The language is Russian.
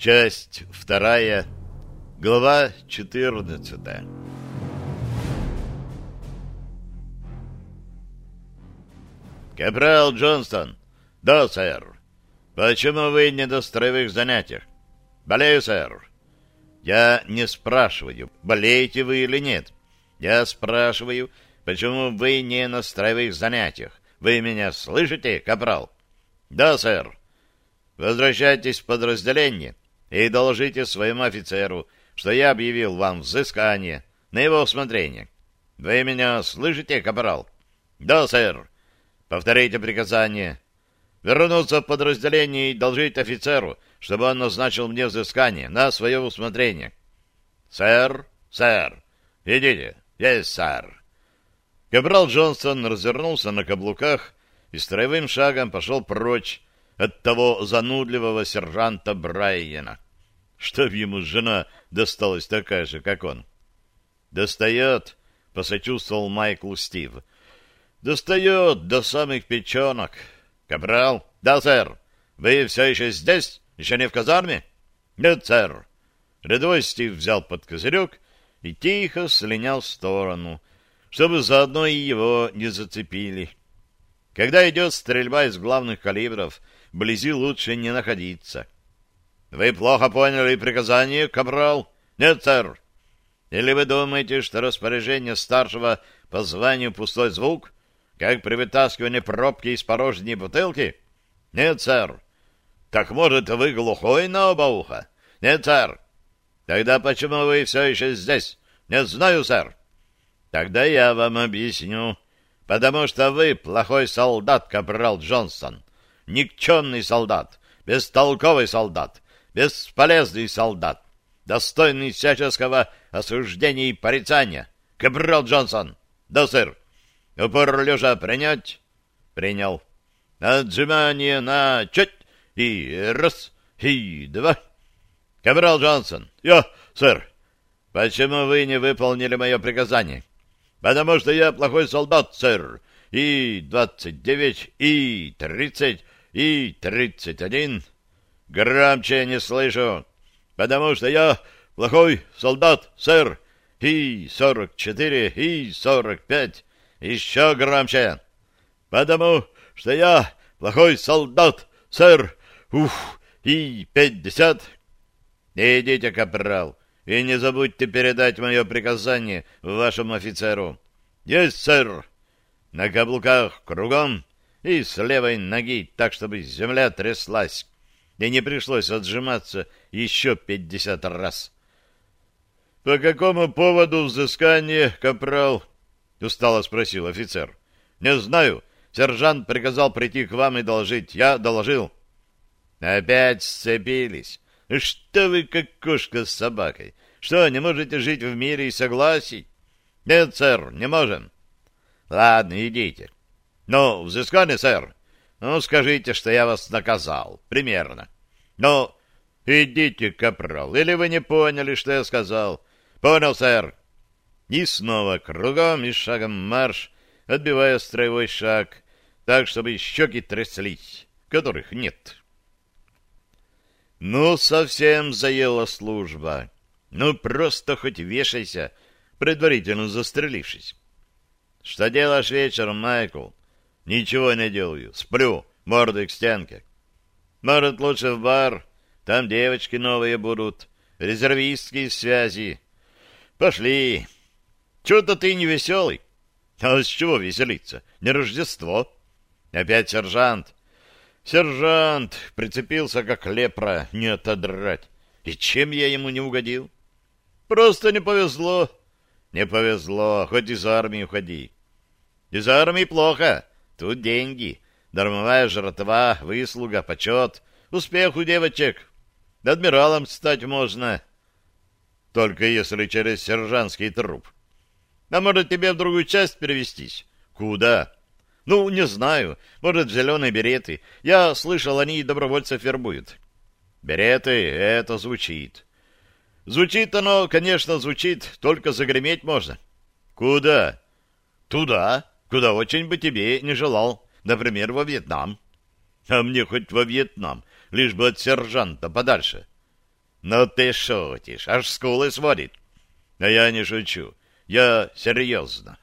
Часть вторая. Глава четырнадцатая. Капрал Джонстон. Да, сэр. Почему вы не на строевых занятиях? Болею, сэр. Я не спрашиваю, болеете вы или нет. Я спрашиваю, почему вы не на строевых занятиях. Вы меня слышите, капрал? Да, сэр. Возвращайтесь в подразделение и доложите своему офицеру, что я объявил вам взыскание на его усмотрение. Вы меня слышите, капрал? Да, сэр. Повторите приказание. Вернуться в подразделение и доложить офицеру, чтобы он назначил мне взыскание на свое усмотрение. Сэр, сэр, идите. Есть, сэр. Капрал Джонсон развернулся на каблуках и строевым шагом пошел прочь от того занудливого сержанта Брайена. Чтоб ему жена досталась такая же, как он. «Достает», — посочувствовал Майкл Стив. «Достает до самых печенок». «Капрал?» «Да, сэр. Вы все еще здесь? Еще не в казарме?» «Нет, сэр». Рядовой Стив взял под козырек и тихо слинял в сторону, чтобы заодно и его не зацепили. Когда идет стрельба из главных калибров, вблизи лучше не находиться. Вы плохо поняли приказание, капрал? Нет, сэр. Или вы думаете, что распоряжение старшего по званию пустой звук, как при вытаскивании пробки из порожней бутылки? Нет, сэр. Так может, вы глухой на оба уха? Нет, сэр. Тогда почему вы все еще здесь? Не знаю, сэр. Тогда я вам объясню. Потому что вы плохой солдат, капрал Джонсон. Никчемный солдат, бестолковый солдат, бесполезный солдат, достойный всяческого осуждения и порицания. Капрал Джонсон. Да, сэр. Упор лежа принять? Принял. Отжимание на чуть и раз, и два. Капрал Джонсон. Я, сэр. Почему вы не выполнили мое приказание? Потому что я плохой солдат, сэр. И двадцать девять, и тридцать, и тридцать один. Громче не слышу, потому что я плохой солдат, сэр. И сорок четыре, и сорок пять. Еще громче, потому что я плохой солдат, сэр. Уф, и пятьдесят. Идите, капрал, и не забудьте передать мое приказание вашему офицеру. Есть, сэр. На каблуках кругом и с левой ноги, так, чтобы земля тряслась, и не пришлось отжиматься еще пятьдесят раз. — По какому поводу взыскание, капрал? — устало спросил офицер. — Не знаю. Сержант приказал прийти к вам и доложить. Я доложил. — Опять сцепились. Что вы как кошка с собакой? Что, не можете жить в мире и согласии? — Нет, сэр, не можем. — Ладно, идите. — Ну, взыскание, сэр. Ну, скажите, что я вас наказал. Примерно. Ну, идите, капрал. Или вы не поняли, что я сказал? Понял, сэр. И снова кругом и шагом марш, отбивая строевой шаг, так, чтобы щеки тряслись, которых нет. Ну, совсем заела служба. Ну, просто хоть вешайся, предварительно застрелившись. Что делаешь вечером, Майкл? Ничего не делаю. Сплю, мордой к стенке. Может, лучше в бар? Там девочки новые будут, резервистские связи. Пошли. Чего-то ты не веселый. А с чего веселиться? Не Рождество. Опять сержант. Сержант прицепился, как лепра, не отодрать. И чем я ему не угодил? Просто не повезло. Не повезло, хоть из армии уходи. Из армии плохо. Тут деньги. Дармовая жратва, выслуга, почет, успех у девочек. Адмиралом стать можно. Только если через сержантский труп. А может, тебе в другую часть перевестись? Куда? Ну, не знаю. Может, в зеленые береты. Я слышал, они добровольцев вербуют. Береты — это звучит. Звучит оно, конечно, звучит, только загреметь можно. Куда? Туда, куда очень бы тебе не желал. Например, во Вьетнам. А мне хоть во Вьетнам, лишь бы от сержанта подальше. Ну ты шутишь, аж скулы сводит. А я не шучу, я серьезно.